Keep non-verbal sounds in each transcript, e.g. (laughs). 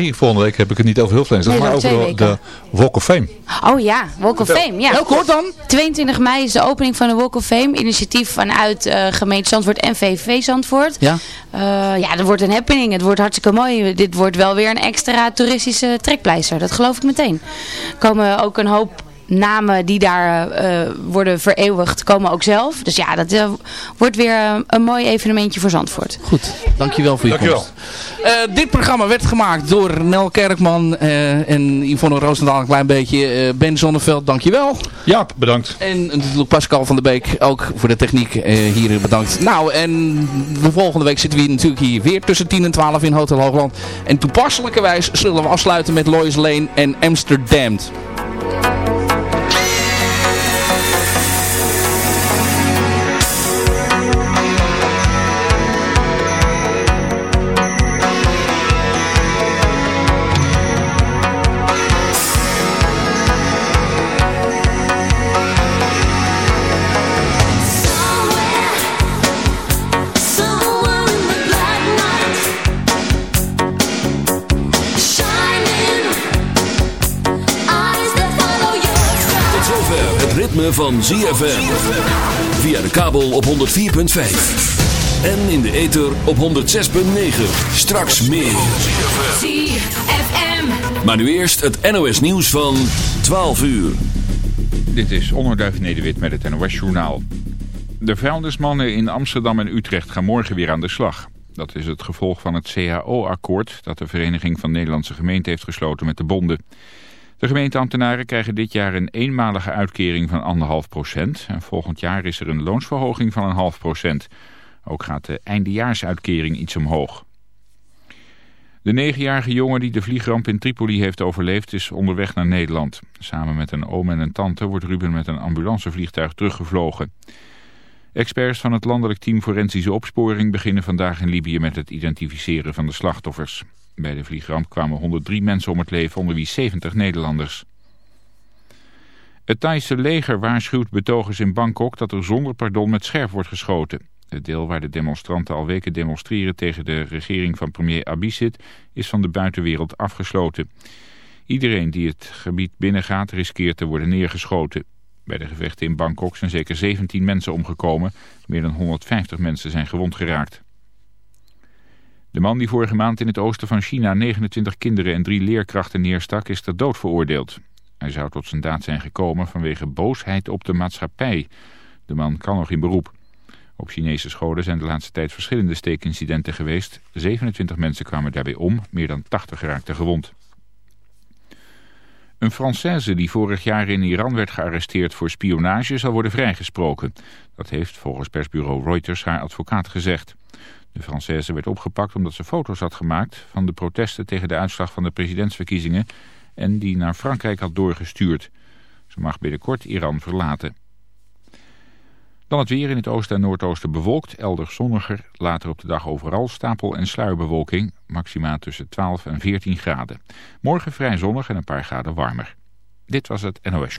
Nee, volgende week heb ik het niet over Nee, maar over de, de Walk of Fame. Oh ja, Walk of Fame. Ja. Welk hoort dan? 22 mei is de opening van de Walk of Fame. Initiatief vanuit eh, gemeente Zandvoort en VVV Zandvoort. Ja. Eh, ja, dat wordt een happening. Het wordt hartstikke mooi. Dit wordt wel weer een extra toeristische trekpleister. Dat geloof ik meteen. Er komen ook een hoop namen die daar eh, worden vereeuwigd, komen ook zelf. Dus ja, dat eh, wordt weer eh, een mooi evenementje voor Zandvoort. Goed, dankjewel voor je Dankjewel. komst. Eh, dit programma werd gemaakt door Nel Kerkman eh, en Yvonne Roosendaal een klein beetje. Eh, ben Zonneveld, dankjewel. Ja, bedankt. En natuurlijk Pascal van der Beek, ook voor de techniek eh, hier bedankt. Nou, en de volgende week zitten we hier natuurlijk hier weer tussen 10 en 12 in Hotel Hoogland. En toepasselijkerwijs zullen we afsluiten met Lois Lane en Amsterdam. Ritme van ZFM. Via de kabel op 104.5. En in de ether op 106.9. Straks meer. ZFM. Maar nu eerst het NOS nieuws van 12 uur. Dit is Onderduif Nederwit met het NOS Journaal. De vuilnismannen in Amsterdam en Utrecht gaan morgen weer aan de slag. Dat is het gevolg van het CAO-akkoord dat de Vereniging van Nederlandse Gemeenten heeft gesloten met de bonden. De gemeenteambtenaren krijgen dit jaar een eenmalige uitkering van 1,5 procent. En volgend jaar is er een loonsverhoging van een half procent. Ook gaat de eindejaarsuitkering iets omhoog. De negenjarige jongen die de vliegramp in Tripoli heeft overleefd is onderweg naar Nederland. Samen met een oom en een tante wordt Ruben met een ambulancevliegtuig teruggevlogen. Experts van het landelijk team Forensische Opsporing beginnen vandaag in Libië met het identificeren van de slachtoffers. Bij de vliegramp kwamen 103 mensen om het leven, onder wie 70 Nederlanders. Het Thaise leger waarschuwt betogers in Bangkok dat er zonder pardon met scherp wordt geschoten. Het deel waar de demonstranten al weken demonstreren tegen de regering van premier Abhisit is van de buitenwereld afgesloten. Iedereen die het gebied binnengaat riskeert te worden neergeschoten. Bij de gevechten in Bangkok zijn zeker 17 mensen omgekomen. Meer dan 150 mensen zijn gewond geraakt. De man die vorige maand in het oosten van China 29 kinderen en drie leerkrachten neerstak is ter dood veroordeeld. Hij zou tot zijn daad zijn gekomen vanwege boosheid op de maatschappij. De man kan nog in beroep. Op Chinese scholen zijn de laatste tijd verschillende steekincidenten geweest. 27 mensen kwamen daarbij om, meer dan 80 raakten gewond. Een Française die vorig jaar in Iran werd gearresteerd voor spionage zal worden vrijgesproken. Dat heeft volgens persbureau Reuters haar advocaat gezegd. De Française werd opgepakt omdat ze foto's had gemaakt van de protesten tegen de uitslag van de presidentsverkiezingen en die naar Frankrijk had doorgestuurd. Ze mag binnenkort Iran verlaten. Dan het weer in het oosten en noordoosten bewolkt, elders zonniger. Later op de dag overal stapel- en sluierbewolking. Maxima tussen 12 en 14 graden. Morgen vrij zonnig en een paar graden warmer. Dit was het NOS.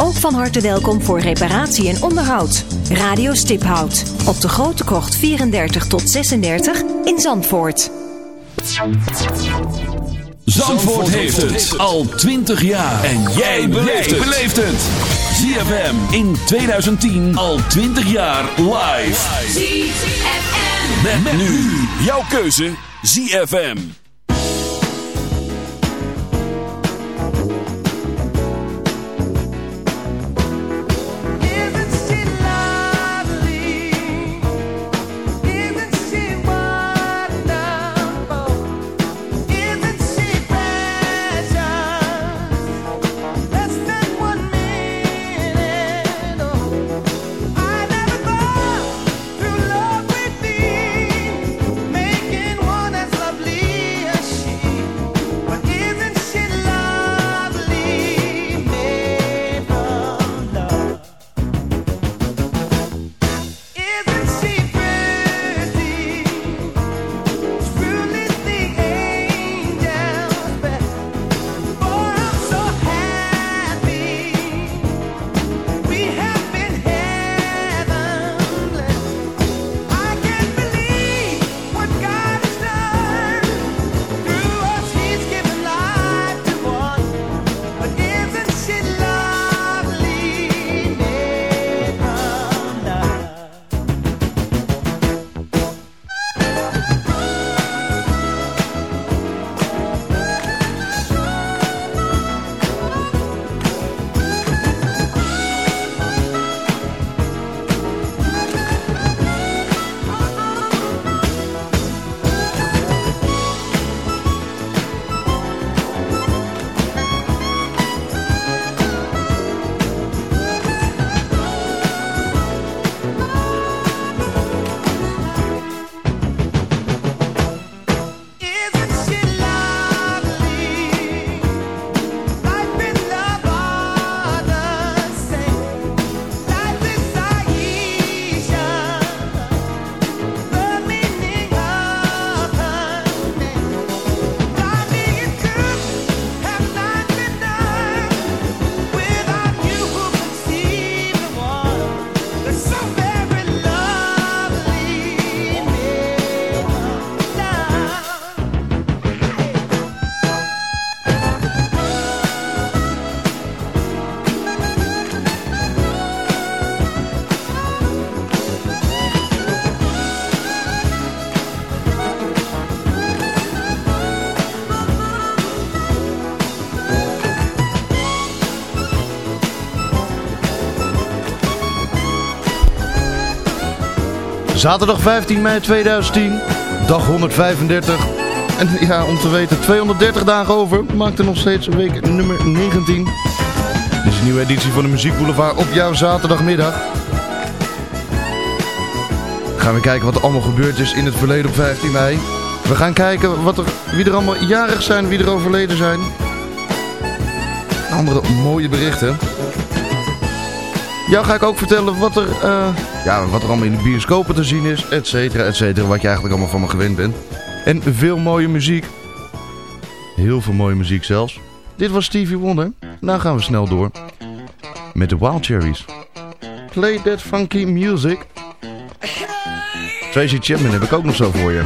ook van harte welkom voor reparatie en onderhoud. Radio Stiphout op de Grote Krocht 34 tot 36 in Zandvoort. Zandvoort heeft het al 20 jaar. En jij beleeft het. ZFM in 2010 al 20 jaar live. ZFM. Met, met nu jouw keuze ZFM. Zaterdag 15 mei 2010, dag 135. En ja, om te weten, 230 dagen over, maakt er nog steeds week nummer 19. Dit is een nieuwe editie van de Muziek Boulevard op jouw zaterdagmiddag. Gaan we kijken wat er allemaal gebeurd is in het verleden op 15 mei. We gaan kijken wat er, wie er allemaal jarig zijn, wie er overleden zijn. Andere mooie berichten. Jou ga ik ook vertellen wat er, eh, ja, wat er allemaal in de bioscopen te zien is, et cetera, et cetera. Wat je eigenlijk allemaal van me gewend bent. En veel mooie muziek. Heel veel mooie muziek zelfs. Dit was Stevie Wonder. Nou gaan we snel door. Met de Wild Cherries. Play that funky music. Tracy Chapman heb ik ook nog zo voor je.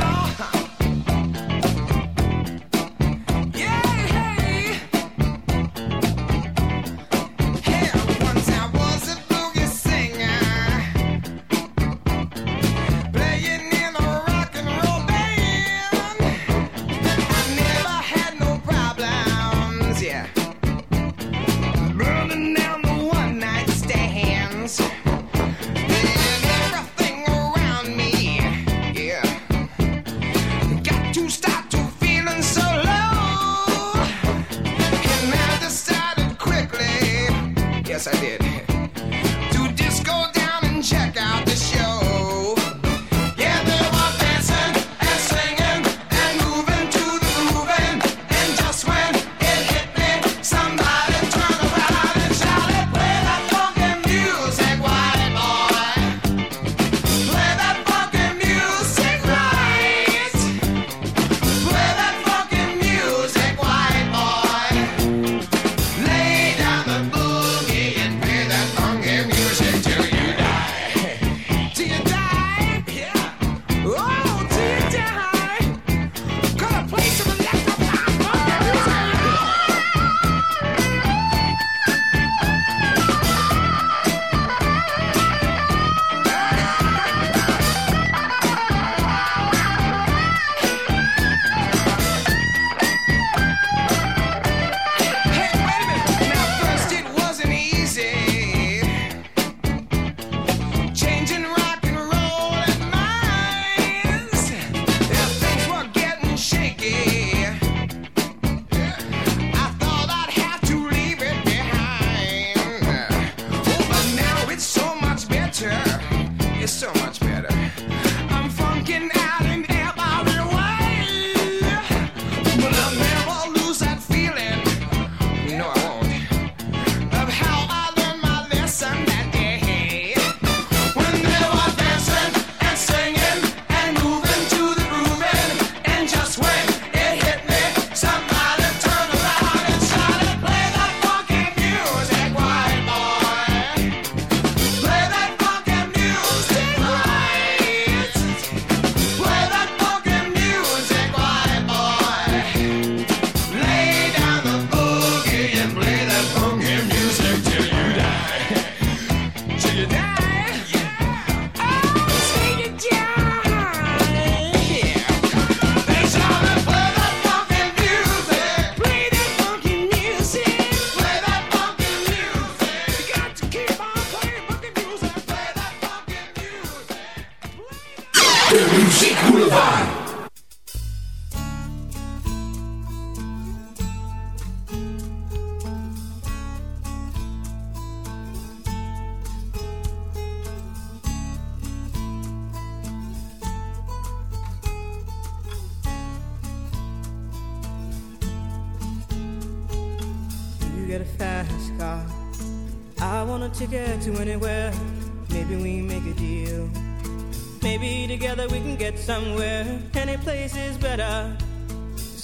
De Muziek Boulevard.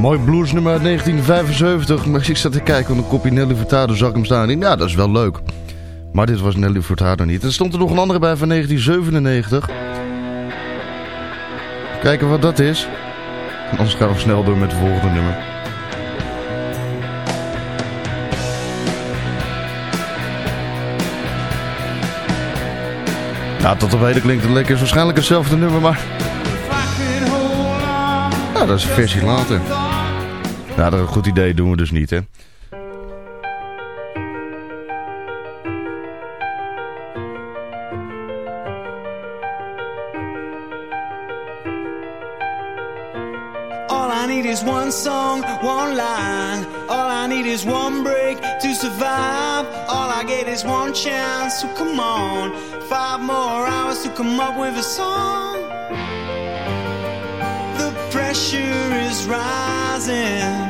Mooi bluesnummer uit 1975. Maar ik zat te kijken, want een kopje Nelly Furtado zag ik hem staan. En ja, dat is wel leuk. Maar dit was Nelly Furtado niet. Er stond er nog een andere bij van 1997. Kijken wat dat is. Anders gaan we snel door met het volgende nummer. Nou, tot op heden klinkt het lekker. is waarschijnlijk hetzelfde nummer, maar... Ja, dat is een versie later. Nou, dat is een goed idee. Doen we dus niet, hè. All I need is one song, one line. All I need is one break to survive. All I get is one chance, so come on. Five more hours to come up with a song. The pressure is rising,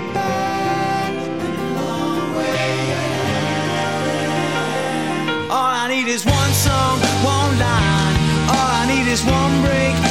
need is one song, one line. All I need is one break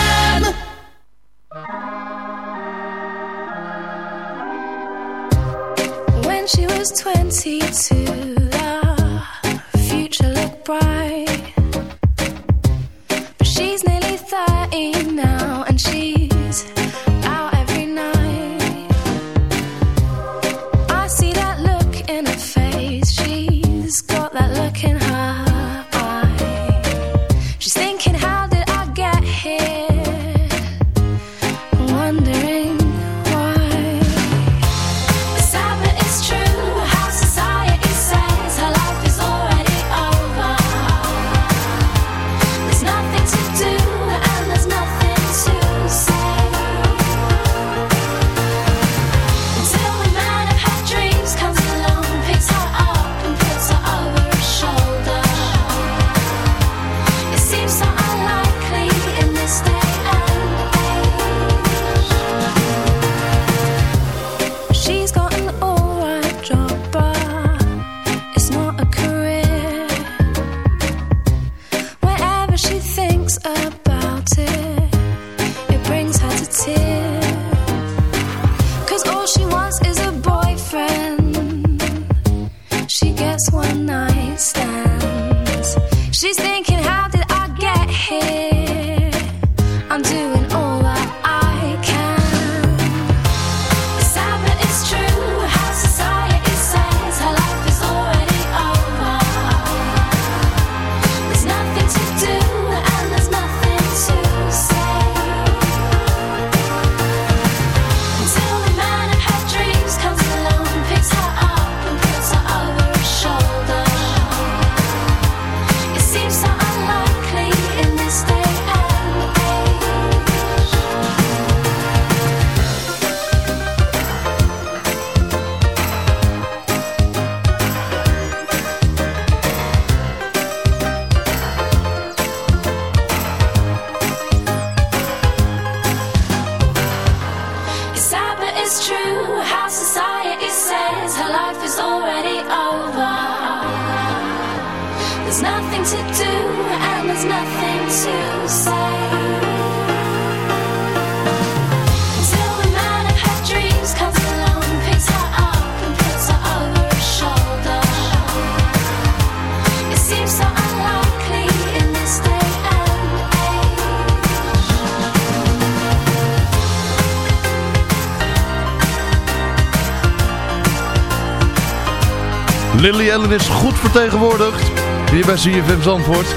Is goed vertegenwoordigd. Hier bij CFM Zandvoort.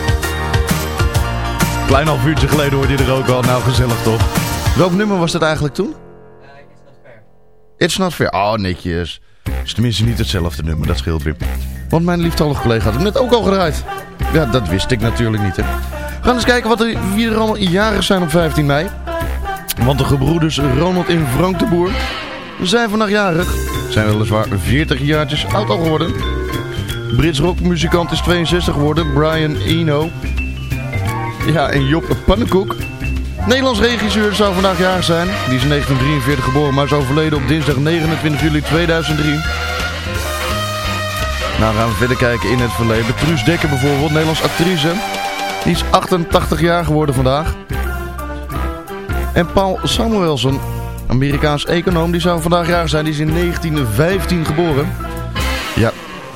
Klein half uurtje geleden hoorde je er ook al. Nou, gezellig toch? Welk nummer was dat eigenlijk toen? It's Not Fair. Oh, netjes. is tenminste niet hetzelfde nummer, dat scheelt weer. Want mijn lieftallige collega had hem net ook al gedraaid. Ja, dat wist ik natuurlijk niet, hè. We gaan eens kijken wat er, wie er allemaal jarig zijn op 15 mei. Want de gebroeders Ronald en Frank de Boer zijn vandaag jarig. Zijn weliswaar 40 jaartjes oud al geworden. Brits rockmuzikant is 62 geworden, Brian Eno. Ja, en Job Pannenkoek. Nederlands regisseur zou vandaag jarig zijn. Die is in 1943 geboren, maar is overleden op dinsdag 29 juli 2003. Nou gaan we verder kijken in het verleden. Truus Dekker bijvoorbeeld, Nederlands actrice. Die is 88 jaar geworden vandaag. En Paul Samuelson, Amerikaans econoom, die zou vandaag jarig zijn. Die is in 1915 geboren.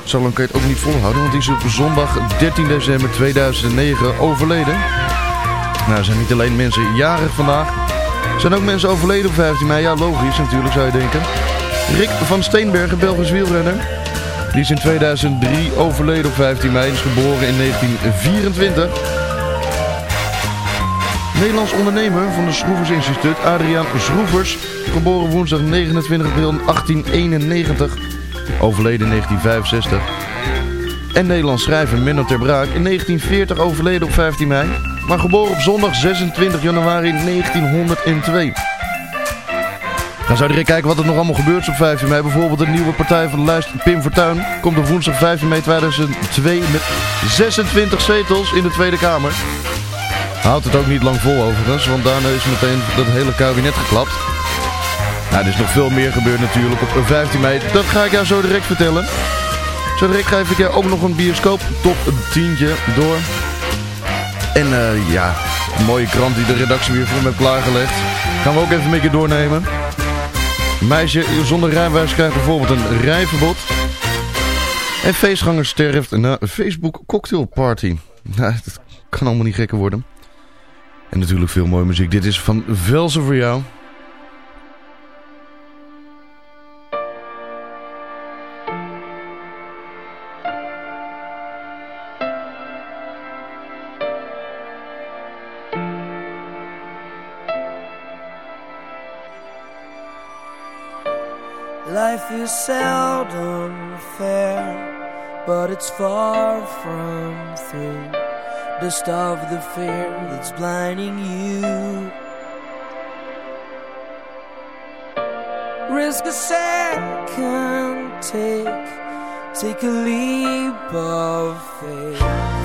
Zo lang kun je het ook niet volhouden, want die is op zondag 13 december 2009 overleden. Nou, er zijn niet alleen mensen jarig vandaag. Er zijn ook mensen overleden op 15 mei. Ja, logisch natuurlijk zou je denken. Rick van Steenbergen, Belgisch wielrenner. Die is in 2003 overleden op 15 mei. Is geboren in 1924. Nederlands ondernemer van de Schroevers Instituut, Adriaan Schroevers. Geboren woensdag 29 april 1891. Overleden in 1965. En Nederlands schrijver Menno ter Braak. In 1940 overleden op 15 mei. Maar geboren op zondag 26 januari 1902. Dan zou direct kijken wat er nog allemaal gebeurt op 15 mei. Bijvoorbeeld de nieuwe partij van de lijst Pim Fortuyn. Komt op woensdag 15 mei 2002 met 26 zetels in de Tweede Kamer. Houdt het ook niet lang vol overigens, want daarna is meteen dat hele kabinet geklapt. Er is nog veel meer gebeurd natuurlijk op 15 mei. Dat ga ik jou zo direct vertellen. Zo direct geef ik jou ook nog een bioscoop top 10 door. En eh, ja, een mooie krant die de redactie weer voor me heeft klaargelegd. Gaan we ook even een beetje doornemen. Meisje zonder rijbewijs krijgt bijvoorbeeld een rijverbod. En feestganger sterft na een Facebook cocktailparty. Nou, dat kan allemaal niet gekker worden. En natuurlijk veel mooie muziek. Dit is van Velsen voor jou. Seldom fair, but it's far from through. Dust of the fear that's blinding you. Risk a second, take, take a leap of faith.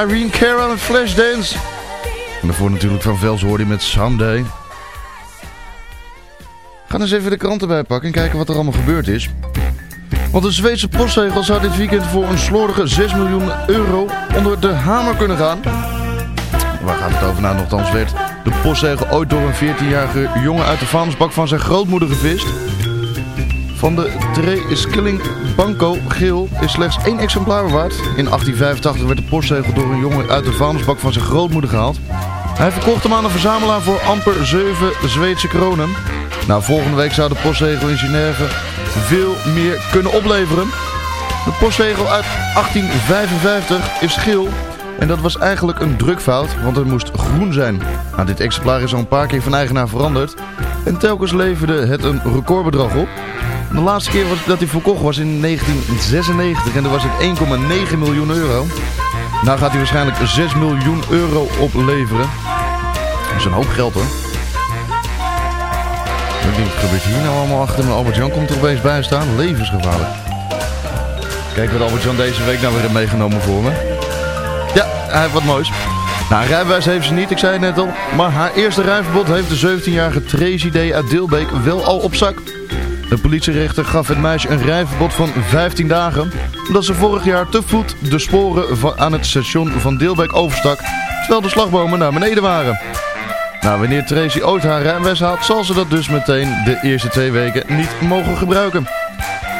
Irene Cara met Flashdance. En daarvoor natuurlijk van Vels hoorde je met Someday. Ga eens even de kranten bijpakken en kijken wat er allemaal gebeurd is. Want de Zweedse postzegel zou dit weekend voor een slordige 6 miljoen euro onder de hamer kunnen gaan. Waar gaat het over nou? Nogthans werd de postzegel ooit door een 14-jarige jongen uit de vuilnisbak van zijn grootmoeder gevist. Van de Tre Skilling Banco geel is slechts één exemplaar bewaard. In 1885 werd de postzegel door een jongen uit de vuilnisbak van zijn grootmoeder gehaald. Hij verkocht hem aan een verzamelaar voor amper 7 Zweedse kronen. Nou, volgende week zou de postzegel in Genève veel meer kunnen opleveren. De postzegel uit 1855 is geel. En dat was eigenlijk een drukfout, want het moest groen zijn. Nou, dit exemplaar is al een paar keer van eigenaar veranderd. En telkens leverde het een recordbedrag op. De laatste keer was, dat hij verkocht was in 1996 en dat was het 1,9 miljoen euro. Nou gaat hij waarschijnlijk 6 miljoen euro opleveren. Dat is een hoop geld hoor. Wat gebeurt hier nou allemaal achter me? Albert Jan komt er opeens bij staan. Levensgevaarlijk. Kijk wat Albert Jan deze week nou weer heeft meegenomen voor me. Ja, hij heeft wat moois. Nou, rijbewijs heeft ze niet, ik zei het net al. Maar haar eerste rijverbod heeft de 17-jarige Tracy D. uit Dilbeek wel al op zak. De politierechter gaf het meisje een rijverbod van 15 dagen. Omdat ze vorig jaar te voet de sporen aan het station van Dilbeek overstak. Terwijl de slagbomen naar beneden waren. Nou, wanneer Tracy ooit haar rijbewijs haalt, zal ze dat dus meteen de eerste twee weken niet mogen gebruiken.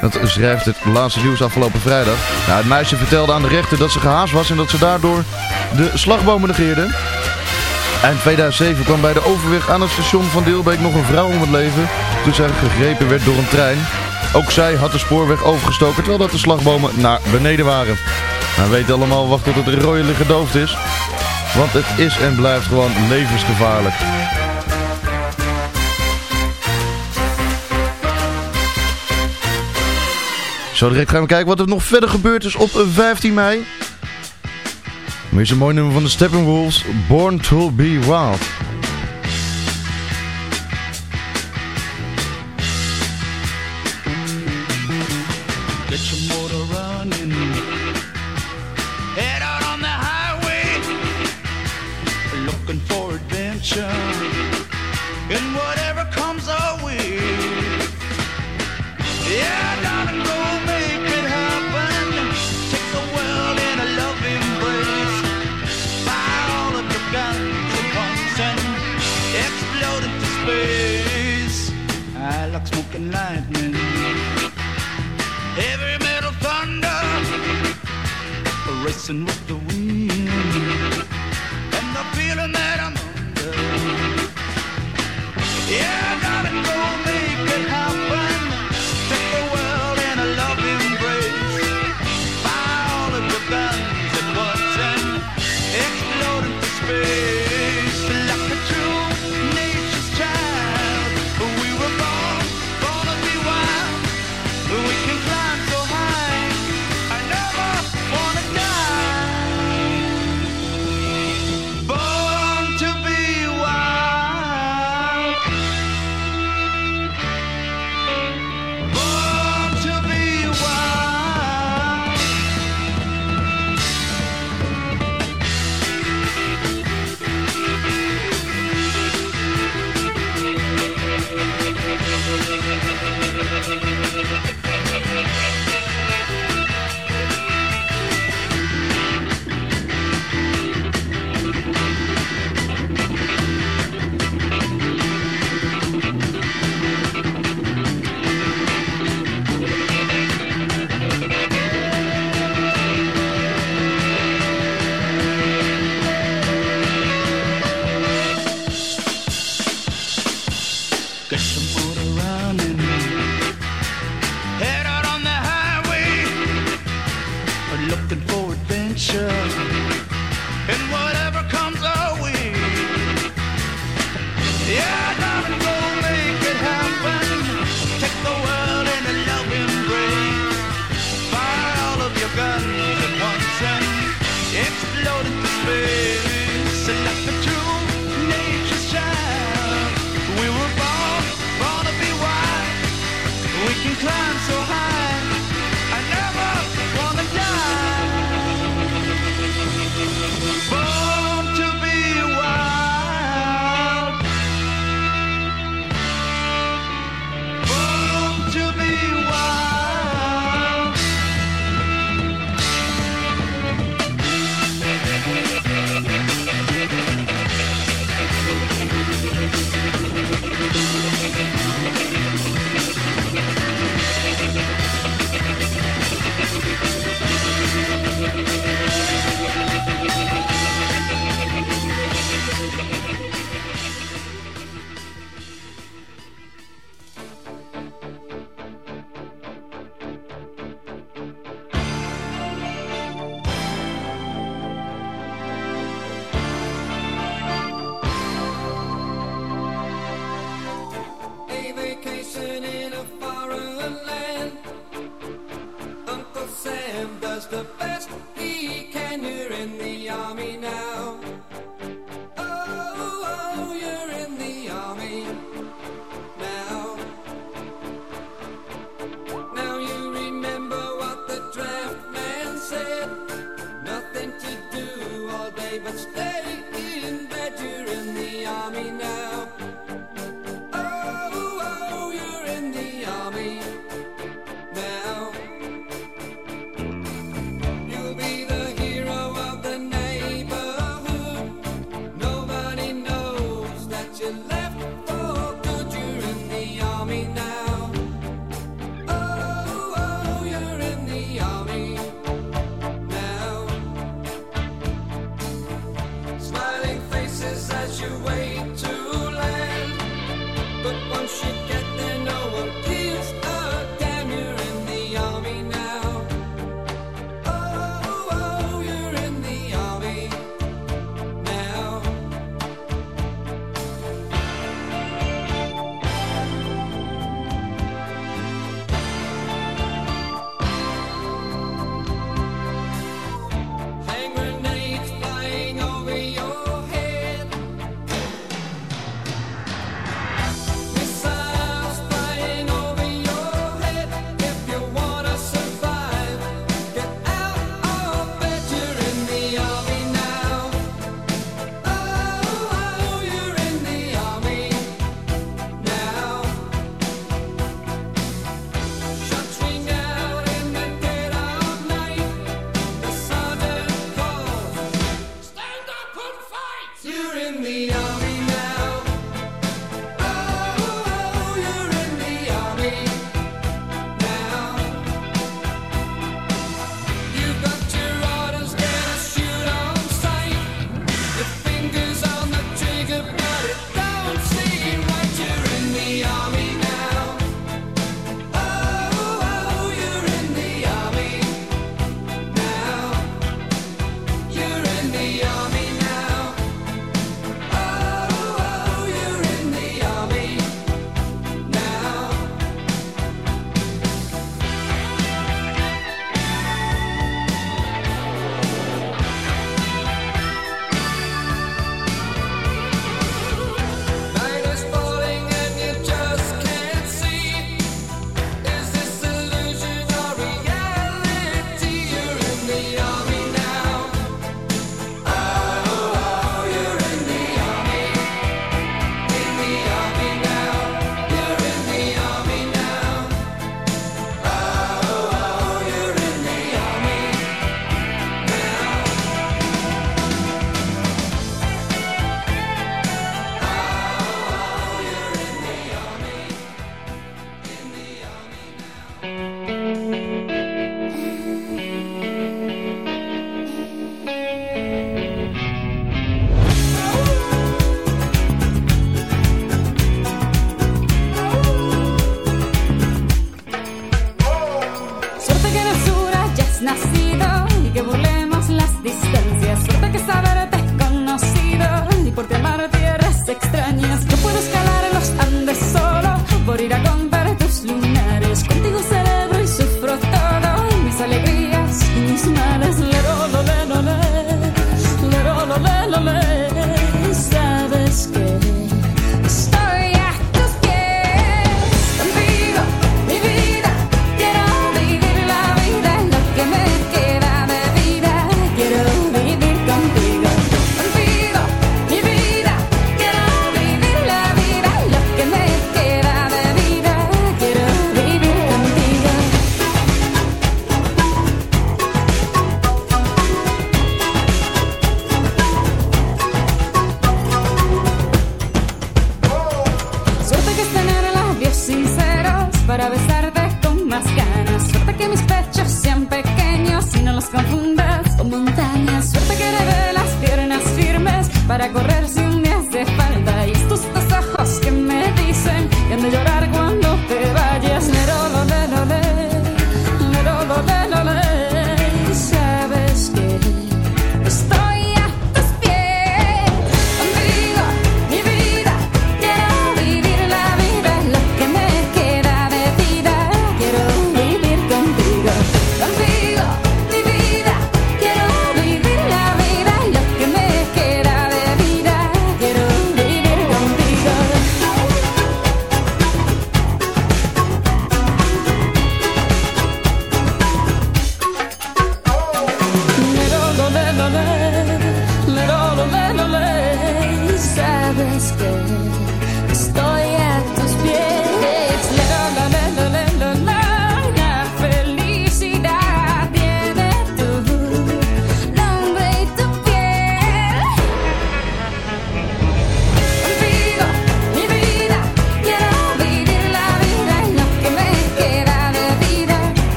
Dat schrijft het laatste nieuws afgelopen vrijdag. Nou, het meisje vertelde aan de rechter dat ze gehaast was en dat ze daardoor de slagbomen negeerde. Eind 2007 kwam bij de overweg aan het station van Deelbeek nog een vrouw om het leven toen zij gegrepen werd door een trein. Ook zij had de spoorweg overgestoken terwijl dat de slagbomen naar beneden waren. Nou, weet allemaal, wacht tot het rode gedoofd is. Want het is en blijft gewoon levensgevaarlijk. Zo direct gaan we kijken wat er nog verder gebeurd is op 15 mei. Maar is een mooi nummer van de Steppenwolves, Born to be Wild. Racing with the wind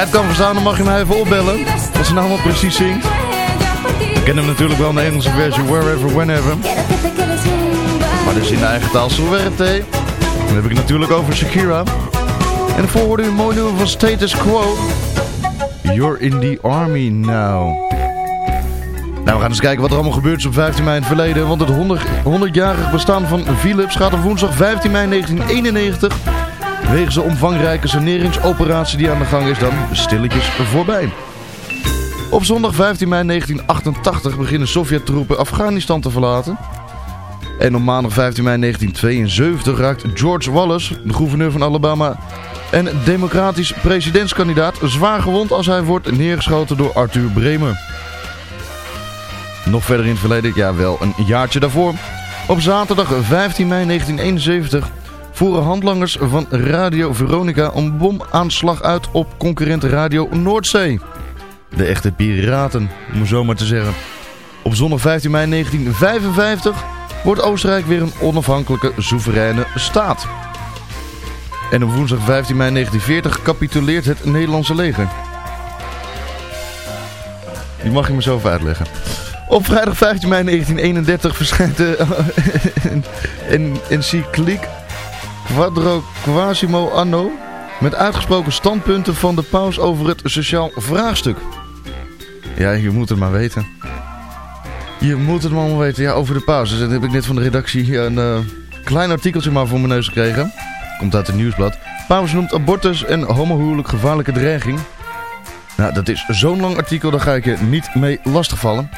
jij het kan verstaan, dan mag je mij even opbellen. Als ze nou allemaal precies zingt. Ik ken hem natuurlijk wel in de Engelse versie, Wherever, Whenever. Maar dus in de eigen taal, Suerte. Dan heb ik het natuurlijk over Shakira. En daarvoor hoorde u een mooi nummer van Status Quo. You're in the army now. Nou, we gaan eens kijken wat er allemaal gebeurd is op 15 mei in het verleden. Want het 100 100-jarig bestaan van Philips gaat op woensdag 15 mei 1991... wegens de omvangrijke saneringsoperatie die aan de gang is dan stilletjes voorbij. Op zondag 15 mei 1988 beginnen Sovjet-troepen Afghanistan te verlaten. En op maandag 15 mei 1972 raakt George Wallace, de gouverneur van Alabama... en democratisch presidentskandidaat zwaar gewond als hij wordt neergeschoten door Arthur Bremer. Nog verder in het verleden, ja wel een jaartje daarvoor. Op zaterdag 15 mei 1971 voeren handlangers van Radio Veronica een bomaanslag uit op concurrent Radio Noordzee. De echte piraten, om het zo maar te zeggen. Op zondag 15 mei 1955 wordt Oostenrijk weer een onafhankelijke, soevereine staat. En op woensdag 15 mei 1940 capituleert het Nederlandse leger. Die mag je me zo uitleggen. Op vrijdag 15 mei 1931 verschijnt de (laughs) en- encycliek Quadro Quasimo Anno met uitgesproken standpunten van de paus over het sociaal vraagstuk. Ja, je moet het maar weten. Je moet het maar weten. Ja, over de paus. Dus dat heb ik net van de redactie een eh, klein artikeltje maar voor mijn neus gekregen. Komt uit het nieuwsblad. Paus noemt abortus en homohuwelijk gevaarlijke dreiging. Nou, dat is zo'n lang artikel, daar ga ik je niet mee lastigvallen.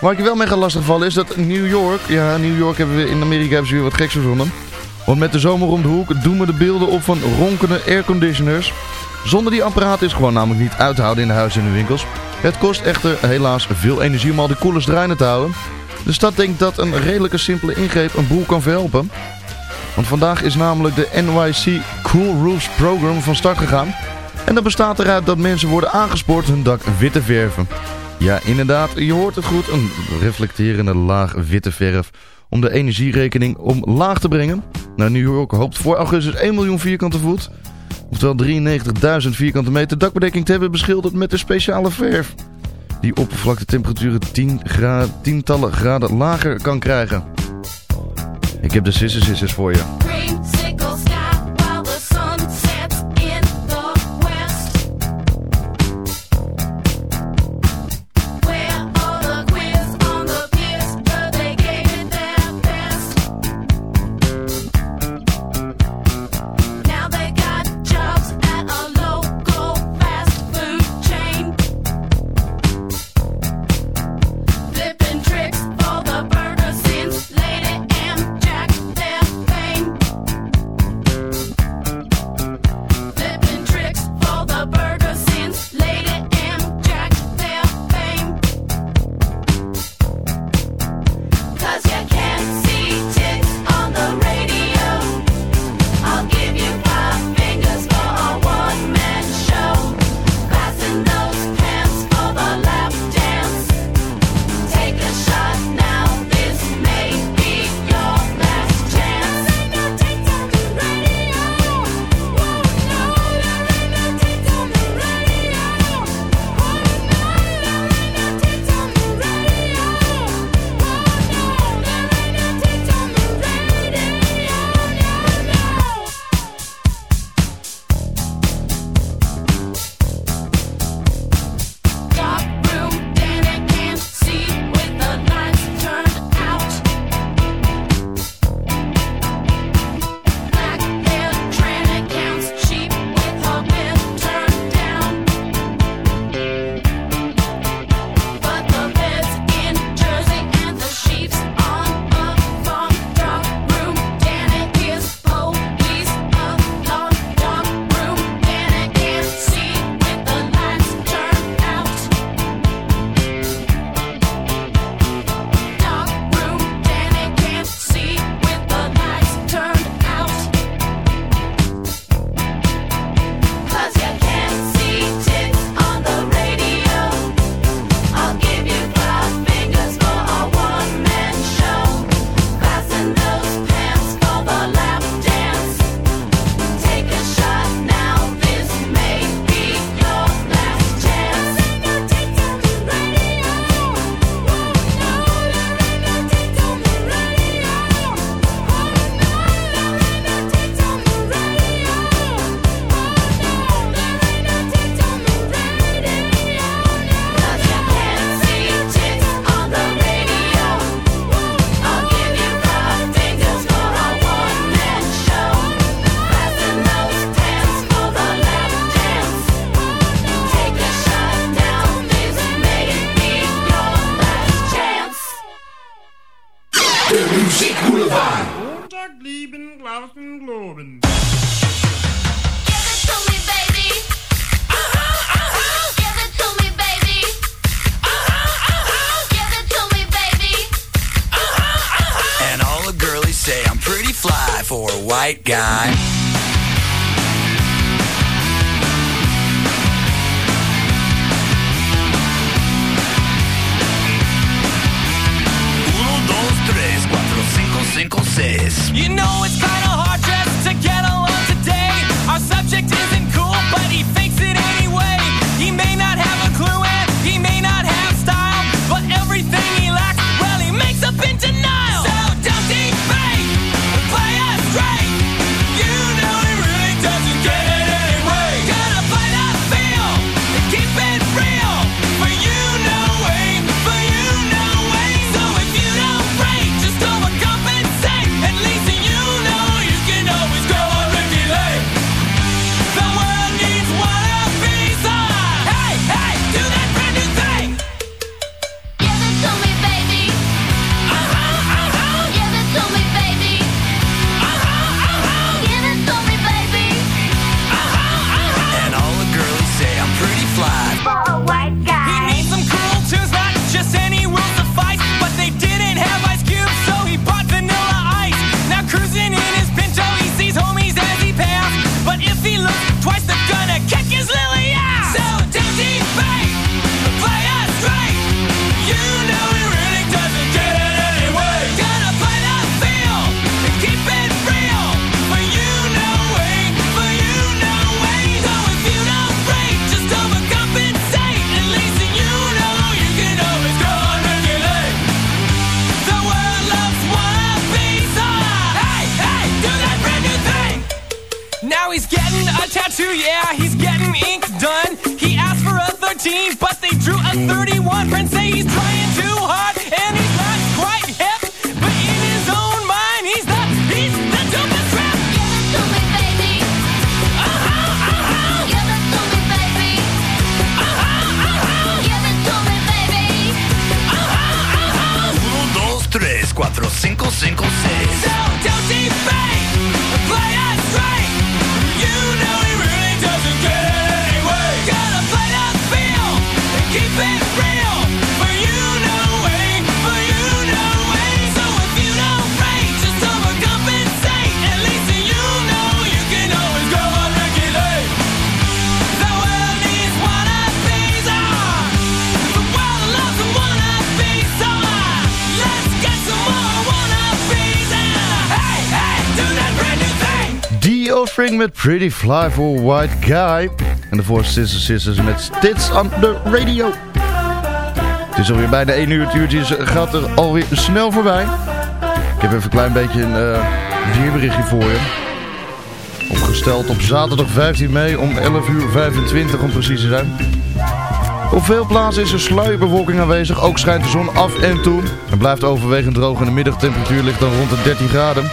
Waar ik je wel mee ga lastigvallen is dat New York... Ja, New York hebben we in Amerika hebben ze weer wat geks verzonnen. Want met de zomer om de hoek doen we de beelden op van ronkende airconditioners. Zonder die apparaten is gewoon namelijk niet uit te houden in de huizen en de winkels. Het kost echter helaas veel energie om al die koelers draaiende te houden. De stad denkt dat een redelijke simpele ingreep een boel kan verhelpen. Want vandaag is namelijk de NYC Cool Roofs Program van start gegaan. En dat bestaat eruit dat mensen worden aangespoord hun dak wit te verven. Ja, inderdaad, je hoort het goed. Een reflecterende laag witte verf om de energierekening omlaag te brengen. Nou, New York hoopt voor augustus 1 miljoen vierkante voet, oftewel 93.000 vierkante meter dakbedekking te hebben beschilderd met de speciale verf. Die oppervlaktetemperaturen 10 gra tientallen graden lager kan krijgen. Ik heb de sissers sissers voor je. White guy. a 31. Friends say he's trying too hard and he's not quite hip. But in his own mind, he's the, he's the dopest rap. Give it to me, baby. Uh-huh, uh-huh. Give it to me, baby. Uh-huh, uh-huh. Give it to me, baby. Uh-huh, uh-huh. 1, 2, 3, 4, 5, 5, 6. The Offspring met Pretty Fly for White Guy. En daarvoor Sister Sisters met Stits on the Radio. Het is alweer bijna 1 uur. Het uurtje gaat er alweer snel voorbij. Ik heb even een klein beetje een eh, weerberichtje voor je. Opgesteld op zaterdag 15 mei om 11 uur 25 om precies te zijn. Op veel plaatsen is er sluierbewolking aanwezig. Ook schijnt de zon af en toe. Het blijft overwegend droog en de middagtemperatuur ligt dan rond de 13 graden.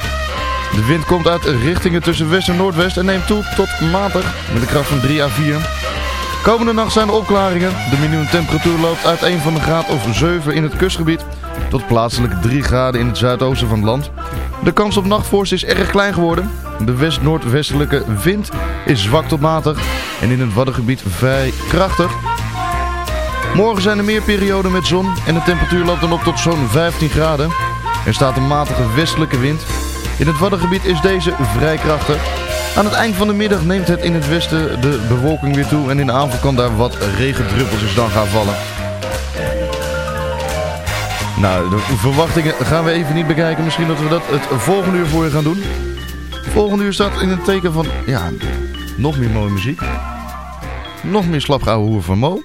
De wind komt uit richtingen tussen west en noordwest en neemt toe tot matig met een kracht van 3 à 4. Komende nacht zijn er opklaringen. De minimumtemperatuur loopt uiteen van een graad of 7 in het kustgebied tot plaatselijk 3 graden in het zuidoosten van het land. De kans op nachtvorst is erg klein geworden. De west-noordwestelijke wind is zwak tot matig en in het Waddengebied vrij krachtig. Morgen zijn er meer perioden met zon en de temperatuur loopt dan op tot zo'n 15 graden. Er staat een matige westelijke wind. In het Waddengebied is deze vrij krachtig. Aan het eind van de middag neemt het in het westen de bewolking weer toe en in de avond kan daar wat regendruppeltjes dan gaan vallen. Nou, de verwachtingen gaan we even niet bekijken. Misschien dat we dat het volgende uur voor je gaan doen. Volgende uur staat in het teken van, ja, nog meer mooie muziek. Nog meer slapgouwe hoer van Mo.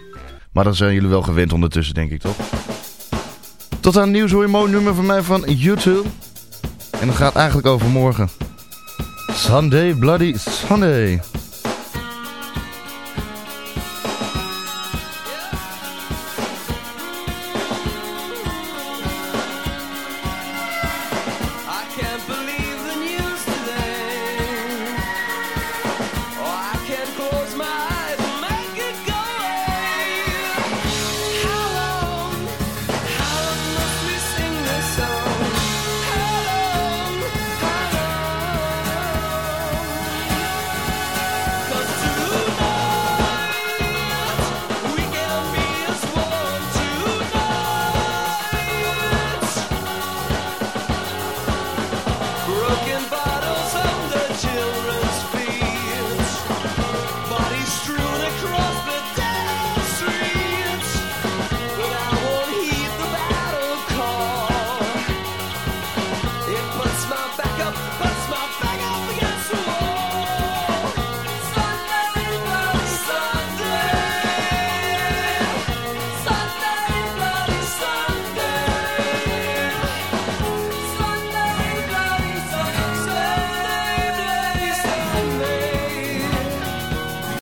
Maar dat zijn jullie wel gewend ondertussen, denk ik toch? Tot aan nieuws hoor je mooi nummer van mij van YouTube. En dat gaat eigenlijk over morgen. Sunday Bloody Sunday.